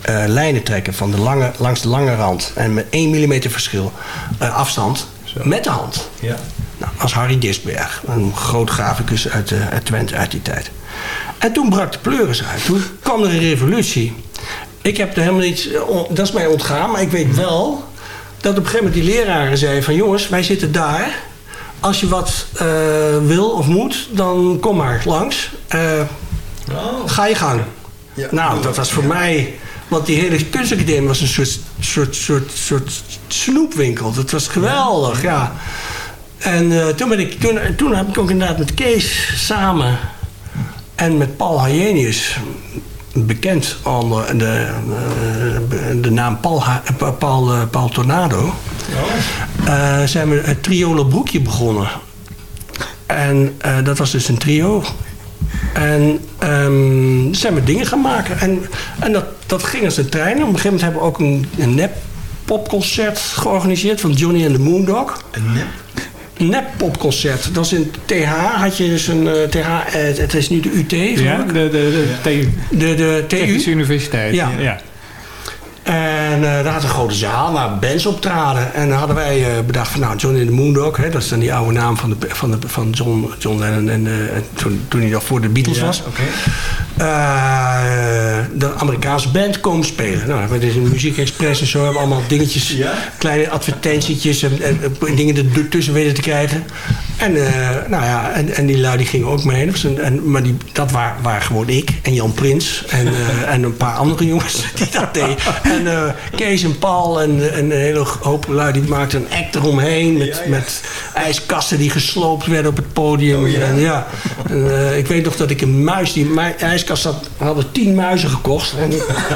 eh, lijnen trekken van de lange, langs de lange rand. En met 1 mm verschil eh, afstand met de hand. Ja. Nou, als Harry Disberg, een groot graficus uit, eh, uit Twente uit die tijd. En toen brak de pleuris uit. Toen kwam er een revolutie. Ik heb er helemaal niets... dat is mij ontgaan, maar ik weet wel... dat op een gegeven moment die leraren zeiden van... jongens, wij zitten daar. Als je wat wil of moet, dan kom maar langs. Eh, Ga je gang. nou, dat was voor mij... Want die hele kunstacademie was een soort, soort, soort, soort snoepwinkel. Dat was geweldig, ja. En eh, toen, ben ik, toen, toen heb ik ook inderdaad met Kees samen en met Paul Hayenius, bekend onder de, eh, de naam Paul, eh, Paul, Paul Tornado, eh, zijn we het Triolo Broekje begonnen. En dat was dus een trio. En ehm, zijn we dingen gaan maken. En, en dat, dat ging als een trein. Op een gegeven moment hebben we ook een, een nep popconcert georganiseerd van Johnny and the Moondog. Een nep? Een nep popconcert. Dat was in TH. Had je dus een eh, TH. eh, het is nu de UT. geloof Ja, ik. de, de, de, TU. De, de TU. Technische Universiteit. Ja. ja. En eh daar had een grote zaal waar bands optraden. En dan hadden wij eh, bedacht van nou, Johnny the Moondog. Hè, dat is dan die oude naam van, de, van, de, van John, John Lennon. En, eh, en toen, toen hij nog voor de Beatles Ja, was. de Amerikaanse band komen spelen. Nou, we dus een Muziek Express en zo. Hebben we allemaal dingetjes, Ja? kleine advertentietjes en, en, en dingen ertussen weten te krijgen. En, nou ja, en, en die lui die gingen ook mee. Dus en, en, maar die, dat waren, waren gewoon ik en Jan Prins en, en een paar andere jongens die dat deden. En eh, Kees en Paul en, en een hele hoop lui die maakten een act eromheen. Met, Ja, ja. met ijskasten die gesloopt werden op het podium. Oh, ja? En, ja. En, eh, ik weet nog dat ik een muis, die mu- ijskast had, we hadden tien muizen gekocht. En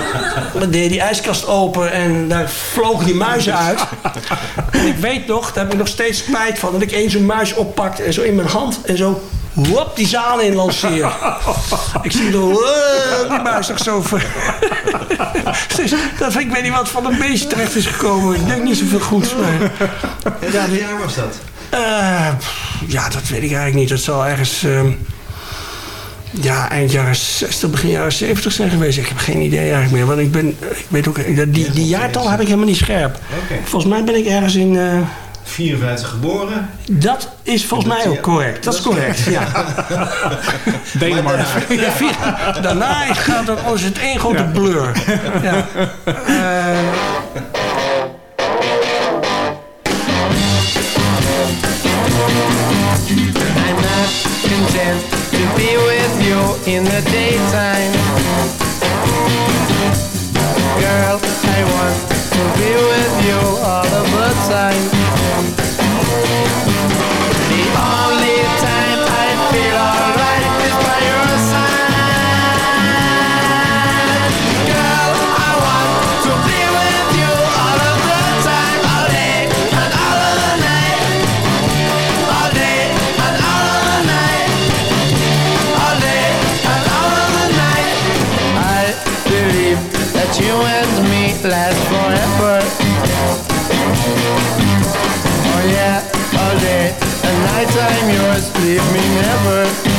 dan deed die ijskast open en daar vlogen die muizen uit. En ik weet nog, daar heb ik nog steeds spijt van, dat ik één zo'n muis oppakte en zo in mijn hand en zo wop, die zaal in lanceer. ik zie eh, die muis nog zo ver. Dus dat, ik weet niet wat van een beestje terecht is gekomen. Ik denk niet zoveel goeds. Maar, En welk jaar was dat? eh, ja, dat weet ik eigenlijk niet. Dat zal ergens ehm, ja, eind jaren 60, begin jaren 70 zijn geweest. Ik heb geen idee eigenlijk meer. Want ik ben, ik weet ook, dat- die, die jaartal heb ik helemaal niet scherp. Volgens mij ben ik ergens in... eh, 54 geboren. dat is volgens mij ook correct. Dat is correct, ja. Denemarken. Ja, vier- Daarna gaat het als het één grote blur. Ja. Eh, I'm not content to be with you in the daytime. Girl, I want to be with you all of the time. Yours, leave me never.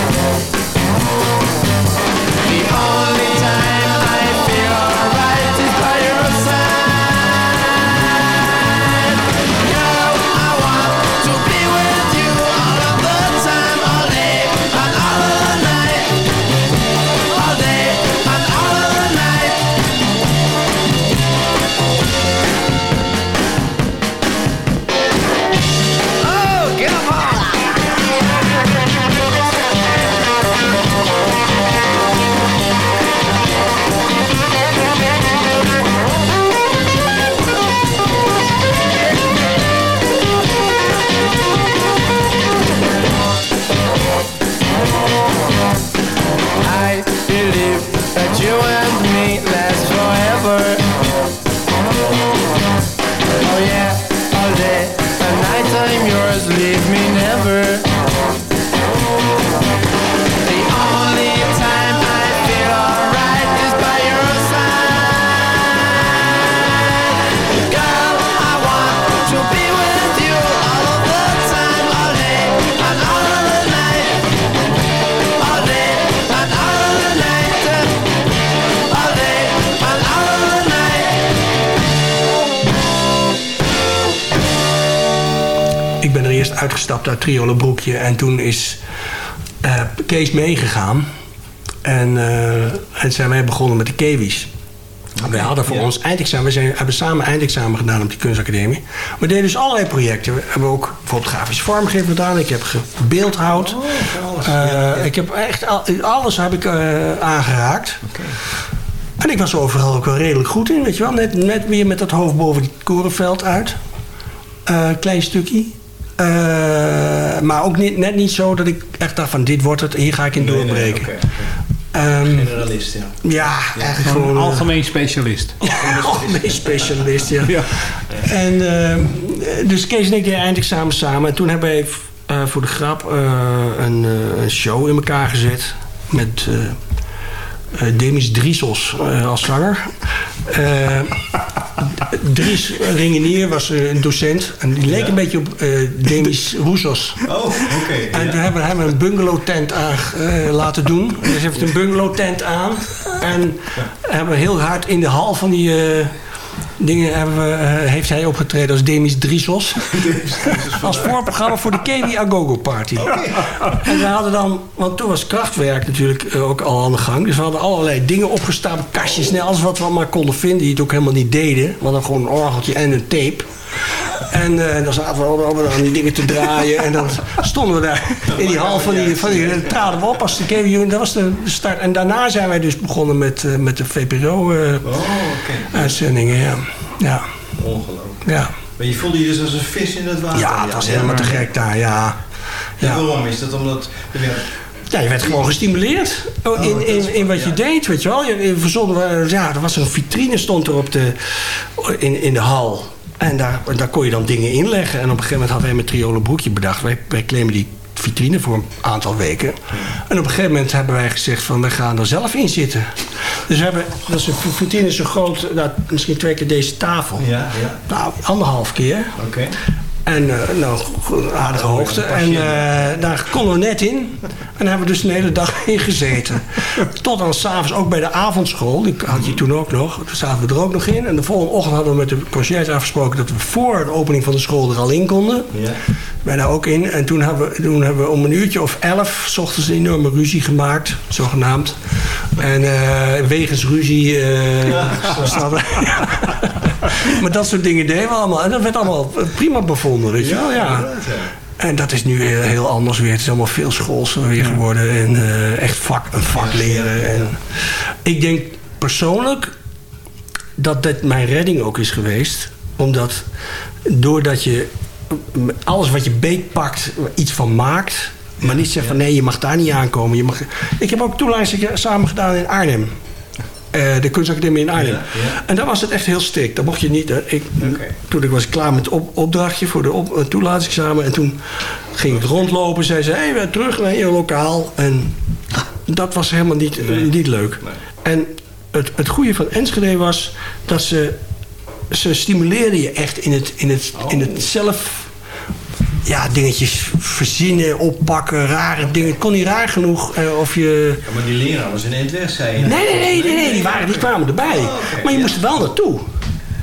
Uitgestapt uit Triole Broekje. En toen is eh, Kees meegegaan. En, eh, en zijn wij begonnen met de Kewi's. wij hadden voor ons eindexamen. We zijn, hebben samen eindexamen gedaan op die kunstacademie. We deden dus allerlei projecten. We hebben ook bijvoorbeeld grafische vormgeving gedaan. Ik heb gebeeldhoud. Eh, Ik heb echt al- alles heb ik, aangeraakt. En ik was overal ook wel redelijk goed in, weet je wel. Net, net weer met dat hoofd boven het korenveld uit. Eh, klein stukje. Eh, maar ook niet, net niet zo dat ik echt dacht van dit wordt het, hier ga ik in doorbreken. oké, Ehm, Generalist, ja. ja, gewoon... een eh, algemeen specialist. algemeen specialist, ja. En, eh, dus Kees en ik deden eindexamen samen. En toen hebben wij eh, voor de grap eh, een, eh, een show in elkaar gezet. Met Demis Driesels eh, als zanger. Eh, Dries Ringenier was eh, een docent. En die leek een beetje op eh, Demis Roesos. Oh, oké. En toen hebben we hem een bungalow tent aan eh, laten doen. Dus hij heeft een bungalow tent aan. En hebben we heel hard in de hal van die eh, dingen we, eh, heeft hij opgetreden als Demis Driesos. als voorprogramma voor de Kewi Agogo Party. En we hadden dan, want toen was krachtwerk natuurlijk eh, ook al aan de gang. Dus we hadden allerlei dingen opgestapeld, kastjes, alles wat we maar konden vinden. Die het ook helemaal niet deden. We hadden gewoon een orgeltje en een tape. En eh, dan zaten we allemaal aan die dingen te draaien. En dan stonden we daar in die hal van die... Van die traden we op als de KWU. Dat was de start. En daarna zijn wij dus begonnen met, eh, met de VPRO-uitzendingen. ja. ja. Ongelooflijk. Ja. Maar je voelde je dus als een vis in het water. ja, het was helemaal te gek daar, ja. En Ja. waarom is dat? Omdat... Ja, je werd gewoon gestimuleerd oh, in, in, in wat je deed, weet je wel. Je, je verzonnen, ja, er was een vitrine stond er op de, in, in de hal. En daar, daar kon je dan dingen inleggen. En op een gegeven moment hadden wij met Triolen Broekje bedacht... wij, wij claimen die vitrine voor een aantal weken. En op een gegeven moment hebben wij gezegd van... wij gaan er zelf in zitten. Dus we hebben, dat is een vitrine zo groot... Nou, misschien twee keer deze tafel. Ja, ja. Nou, anderhalf keer. Oké. En eh, nou, aardige hoogte. En eh, daar konden we net in. En hebben we dus de hele dag in gezeten. Tot dan s'avonds ook bij de avondschool. Die had je toen ook nog. Toen zaten we er ook nog in. En de volgende ochtend hadden we met de conciërge afgesproken... dat we voor de opening van de school er al in konden. Ja. Wij daar ook in. En toen hebben, we, toen hebben we om een uurtje of elf... s ochtends een enorme ruzie gemaakt. Zogenaamd. En eh, wegens ruzie... er- maar dat soort dingen deden we allemaal. En dat werd allemaal prima bevonden, weet je wel. Ja. En dat is nu heel, heel anders weer. Het is allemaal veel schoolser weer geworden. En eh, echt vak, een vak leren. En ik denk persoonlijk dat dit mijn redding ook is geweest. Omdat doordat je alles wat je beetpakt, iets van maakt... maar niet zegt van nee, je mag daar niet aankomen. Je mag, ik heb ook toelating samen gedaan in Arnhem. Eh, de kunstacademie in Arnhem. En daar was het echt heel strikt. Dat mocht je niet. hè. Ik, Toen ik was klaar met het op, opdrachtje voor de op, eh, toelatingsexamen. En toen ging ik rondlopen. Zei ze, hé, hey, weer terug naar je lokaal. En dat was helemaal niet, eh, niet leuk. En het, het goede van Enschede was dat ze... Ze stimuleerden je echt in het, in het, in het zelf ja, dingetjes verzinnen, oppakken, rare dingen. Het kon niet raar genoeg eh, of je... Ja, maar die leraar was in het weg, zei je. Nee, nee, nee, nee, nee, die, waren, die kwamen erbij. maar je moest er wel naartoe.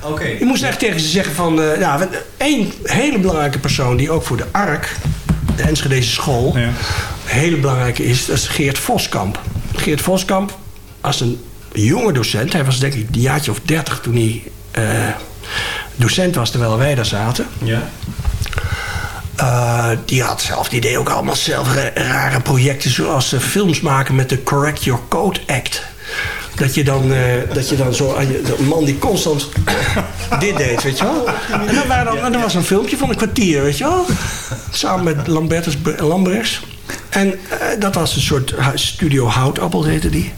Oké. Je moest echt tegen ze zeggen van... eh ja, één hele belangrijke persoon die ook voor de ARK, de Enschedeze school... een hele belangrijke is, dat is Geert Voskamp. Geert Voskamp was een jonge docent. Hij was denk ik een jaartje of dertig toen hij eh, docent was... terwijl wij daar zaten. Ja. Uh, die had zelf, die deed ook allemaal zelf ra- rare projecten, zoals uh, films maken met de Correct Your Code Act. Dat je dan, uh, dat je dan zo aan je, een man die constant dit deed, weet je wel. En dan, dan, dan was een filmpje van een kwartier, weet je wel. Samen met Lambertus Lambrechts. En dat was een soort studio houtappel, heette die.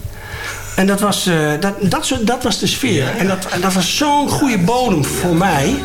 En dat was, dat, dat, soort, dat was de sfeer. En dat, en dat was zo'n goede bodem voor mij.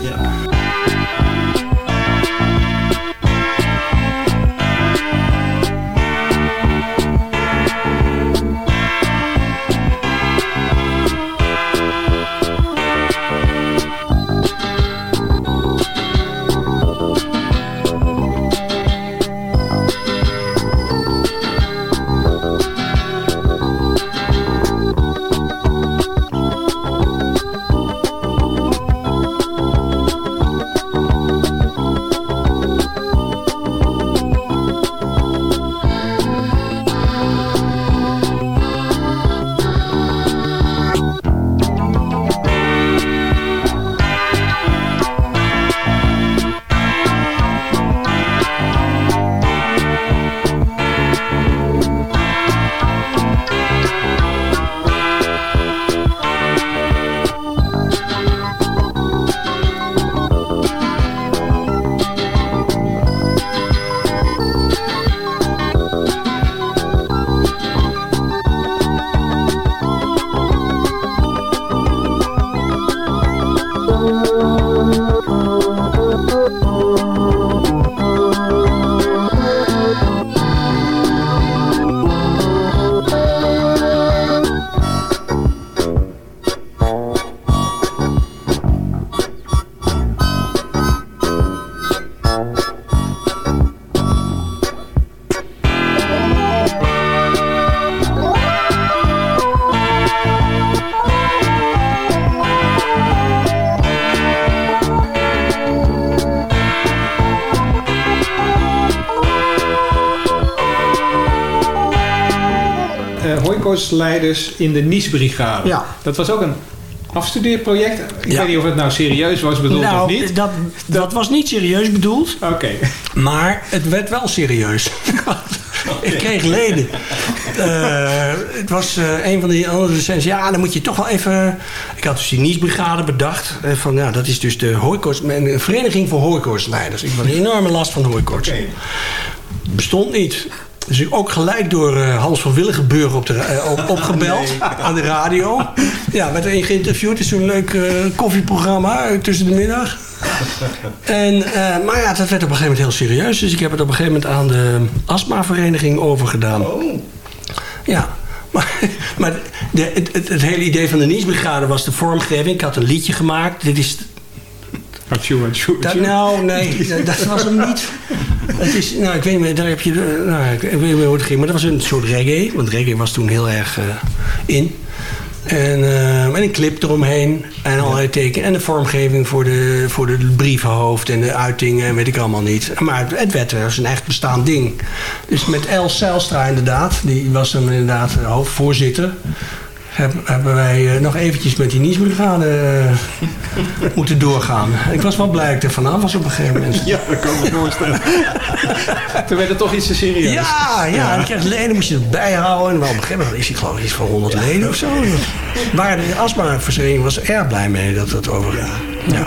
Hooikoortsleiders in de Nice-brigade. Ja. Dat was ook een afstudeerproject. Ik Ja. weet niet of het nou serieus was bedoeld nou, of niet. Dat, dat was niet serieus bedoeld. Oké. Maar het werd wel serieus. Ik kreeg leden. Eh, het was eh, een van die andere docenten. Ja, dan moet je toch wel even... Ik had dus die Niesbrigade bedacht. Eh, van, ja, dat is dus de hooikoorts... Een vereniging voor hooikoortsleiders. Ik had een enorme last van hooikoorts. Bestond niet. Dus ik ook gelijk door eh, Hans van Willigenburg op de, eh, op, opgebeld aan de radio. Ja, werd één geïnterviewd. Het is zo'n leuk eh, koffieprogramma tussen de middag. En, eh, maar ja, dat werd op een gegeven moment heel serieus. Dus ik heb het op een gegeven moment aan de astmavereniging overgedaan. Ja, maar, maar de, het, het, het hele idee van de Niesbrigade was de vormgeving. Ik had een liedje gemaakt. Dit is dat, atjoe. nou, nee, dat- dat was hem niet. Het is, nou, ik weet niet meer, daar heb je, de- nou, ik weet niet meer hoe het ging, maar dat was een soort reggae, want reggae was toen heel erg eh, in. En, eh, en een clip eromheen en allerlei tekenen. En de vormgeving voor de, voor de brievenhoofd en de uitingen en weet ik allemaal niet. Maar het, het werd dus een echt bestaand ding. Dus met El Zijlstra inderdaad, die was dan inderdaad de hoofdvoorzitter. Heb- hebben wij eh, nog eventjes met die Niesbrigade eh, moeten doorgaan. Ik was wel blij dat ik er vanaf was op een gegeven moment. Ja, dat kan ik me voorstellen. Toen werd het toch iets te serieus. Ja, ja, en dan kreeg je leden, moest je het bijhouden. En wel op een gegeven moment is hij geloof ik iets van 100 leden of zo. Maar de astmavereniging was er erg blij mee dat dat overging. Ja.